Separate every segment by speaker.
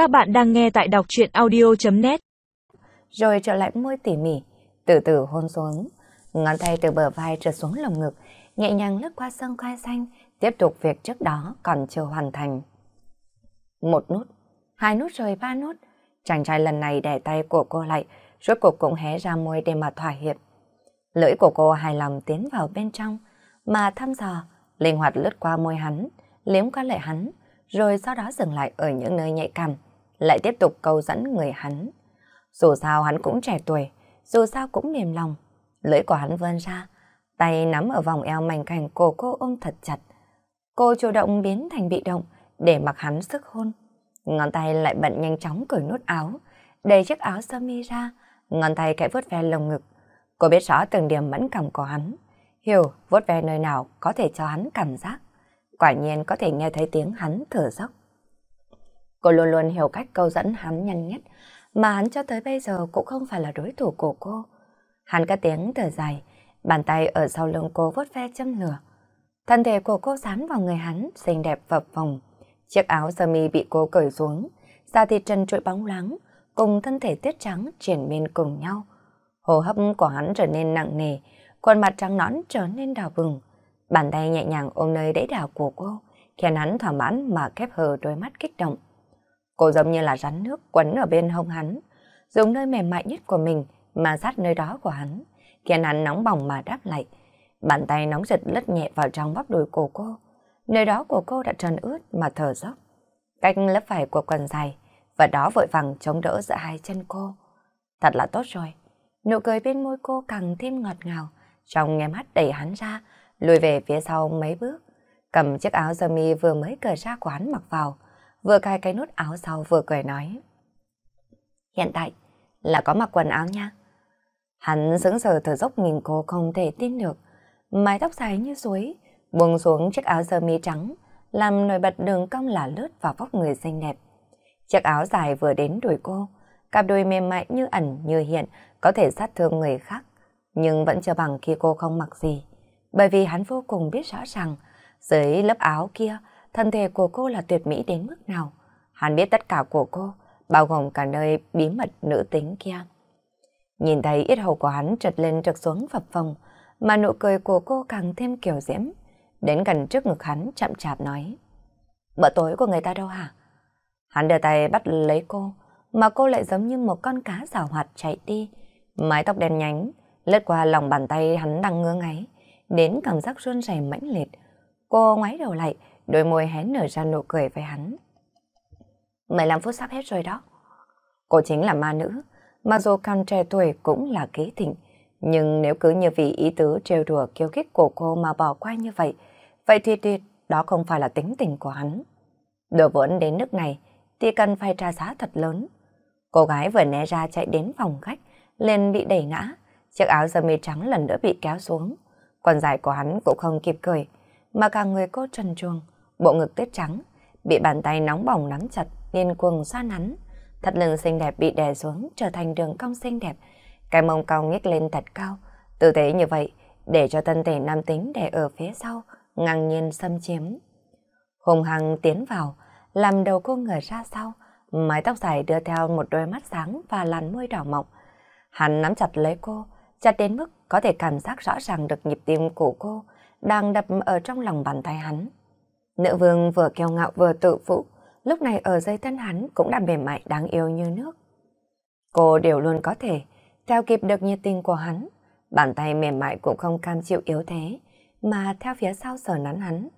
Speaker 1: Các bạn đang nghe tại đọc chuyện audio.net
Speaker 2: Rồi trở lại môi tỉ mỉ, từ từ hôn xuống. Ngón tay từ bờ vai trượt xuống lồng ngực, nhẹ nhàng lướt qua sân khoai xanh, tiếp tục việc trước đó còn chưa hoàn thành. Một nút, hai nút rồi ba nút. Chàng trai lần này đè tay của cô lại, rốt cuộc cũng hé ra môi để mà thỏa hiệp. Lưỡi của cô hài lòng tiến vào bên trong, mà thăm dò, linh hoạt lướt qua môi hắn, liếm qua lệ hắn, rồi sau đó dừng lại ở những nơi nhạy cảm, lại tiếp tục câu dẫn người hắn. Dù sao hắn cũng trẻ tuổi, dù sao cũng mềm lòng. Lưỡi của hắn vươn ra, tay nắm ở vòng eo mảnh khảnh cổ cô ôm thật chặt. Cô chủ động biến thành bị động để mặc hắn sức hôn. Ngón tay lại bận nhanh chóng cởi nút áo, đẩy chiếc áo sơ mi ra, ngón tay kẽ vuốt ve lồng ngực. Cô biết rõ từng điểm mẫn cảm của hắn, hiểu vuốt ve nơi nào có thể cho hắn cảm giác. Quả nhiên có thể nghe thấy tiếng hắn thở dốc. Cô luôn luôn hiểu cách câu dẫn hắn nhanh nhất, mà hắn cho tới bây giờ cũng không phải là đối thủ của cô. Hắn cất tiếng thở dài, bàn tay ở sau lưng cô vuốt ve châm lửa. Thân thể của cô dán vào người hắn, xinh đẹp vập phồng. Chiếc áo sơ mi bị cô cởi xuống, da thịt trần trụi bóng loáng, cùng thân thể tuyết trắng triển miên cùng nhau. Hồ hấp của hắn trở nên nặng nề, khuôn mặt trắng nõn trở nên đỏ bừng. Bàn tay nhẹ nhàng ôm nơi đẫy đảo của cô, khiến hắn thỏa mãn mà khép hờ đôi mắt kích động. Cô giống như là rắn nước quấn ở bên hông hắn, dùng nơi mềm mại nhất của mình mà sát nơi đó của hắn, khiến hắn nóng bỏng mà đáp lại. Bàn tay nóng giật lất nhẹ vào trong bắp đùi của cô, nơi đó của cô đã trần ướt mà thở dốc. Cách lớp vải của quần dài, và đó vội vàng chống đỡ giữa hai chân cô. Thật là tốt rồi. Nụ cười bên môi cô càng thêm ngọt ngào, trong nghe mắt đẩy hắn ra, lùi về phía sau mấy bước, cầm chiếc áo sơ mi vừa mới cởi ra của hắn mặc vào, vừa cài cái nút áo sau vừa cười nói. Hiện tại là có mặc quần áo nha. Hắn sững sờ thở dốc nhìn cô không thể tin được, mái tóc dài như suối, buông xuống chiếc áo sơ mi trắng, làm nổi bật đường cong là lướt và vóc người xinh đẹp. Chiếc áo dài vừa đến đuổi cô, cặp đôi mềm mại như ẩn như hiện có thể sát thương người khác, nhưng vẫn chưa bằng khi cô không mặc gì. Bởi vì hắn vô cùng biết rõ rằng dưới lớp áo kia, thân thể của cô là tuyệt mỹ đến mức nào. Hắn biết tất cả của cô, bao gồm cả nơi bí mật nữ tính kia. Nhìn thấy ít hầu của hắn trật lên trật xuống phập phồng, mà nụ cười của cô càng thêm kiểu diễm. Đến gần trước ngực hắn chậm chạp nói. Bữa tối của người ta đâu hả? Hắn đưa tay bắt lấy cô, mà cô lại giống như một con cá rào hoạt chạy đi. Mái tóc đen nhánh, lướt qua lòng bàn tay hắn đang ngứa ngáy, đến cảm giác run rẩy mãnh liệt. Cô ngoái đầu lại, đôi môi hé nở ra nụ cười với hắn. 15 phút sắp hết rồi đó. Cô chính là ma nữ, mà dù càng trẻ tuổi cũng là kế thịnh, nhưng nếu cứ như vì ý tứ trêu đùa kiêu khích của cô mà bỏ qua như vậy, vậy thì tuyệt đó không phải là tính tình của hắn. Đồ vốn đến nước này thì cần phải trả giá thật lớn. Cô gái vừa né ra chạy đến phòng khách, liền bị đẩy ngã, chiếc áo sơ mi trắng lần nữa bị kéo xuống. Quần dài của hắn cũng không kịp cười, mà cả người cô trần truồng, bộ ngực tuyết trắng, bị bàn tay nóng bỏng nắm chặt, điên cuồng xoa nắn. Thật lưng xinh đẹp bị đè xuống trở thành đường cong xinh đẹp, cái mông cao nhếch lên thật cao. Tư thế như vậy, để cho thân thể nam tính đè ở phía sau, ngang nhiên xâm chiếm. Hùng hăng tiến vào, làm đầu cô ngửa ra sau, mái tóc dài đưa theo một đôi mắt sáng và làn môi đỏ mọng. Hắn nắm chặt lấy cô, chặt đến mức có thể cảm giác rõ ràng được nhịp tim của cô đang đập ở trong lòng bàn tay hắn. Nữ vương vừa kiêu ngạo vừa tự phụ, lúc này ở dây thân hắn cũng đã mềm mại đáng yêu như nước. Cô đều luôn có thể theo kịp được nhiệt tình của hắn, bàn tay mềm mại cũng không cam chịu yếu thế, mà theo phía sau sờ nắn hắn.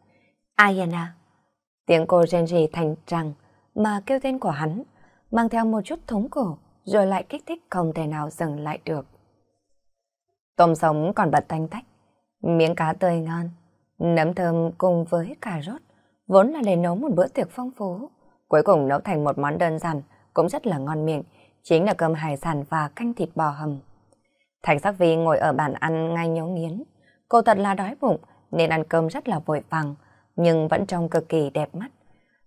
Speaker 2: Ayana. Tiếng cô rên rỉ thành trăng mà kêu tên của hắn, mang theo một chút thống cổ, rồi lại kích thích không thể nào dừng lại được. Tôm sống còn bật tanh tách, miếng cá tươi ngon, nấm thơm cùng với cà rốt, vốn là để nấu một bữa tiệc phong phú. Cuối cùng nấu thành một món đơn giản, cũng rất là ngon miệng, chính là cơm hải sản và canh thịt bò hầm. Thành sắc vi ngồi ở bàn ăn ngay nhấu nghiến. Cô thật là đói bụng, nên ăn cơm rất là vội vàng, nhưng vẫn trông cực kỳ đẹp mắt.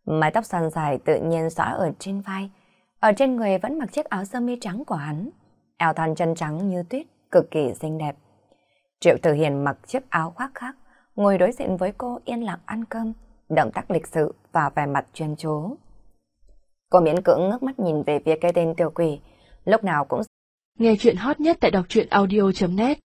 Speaker 2: Mái tóc xoăn dài tự nhiên xõa ở trên vai, ở trên người vẫn mặc chiếc áo sơ mi trắng của hắn, eo thon chân trắng như tuyết, cực kỳ xinh đẹp. Triệu Tử Hiền mặc chiếc áo khoác khác, ngồi đối diện với cô yên lặng ăn cơm, động tác lịch sự và vẻ mặt chuyên chú. Cô miễn cưỡng ngước mắt nhìn về phía cái tên tiểu quỷ, lúc nào cũng
Speaker 1: nghe chuyện hot nhất tại đọc truyện audio.net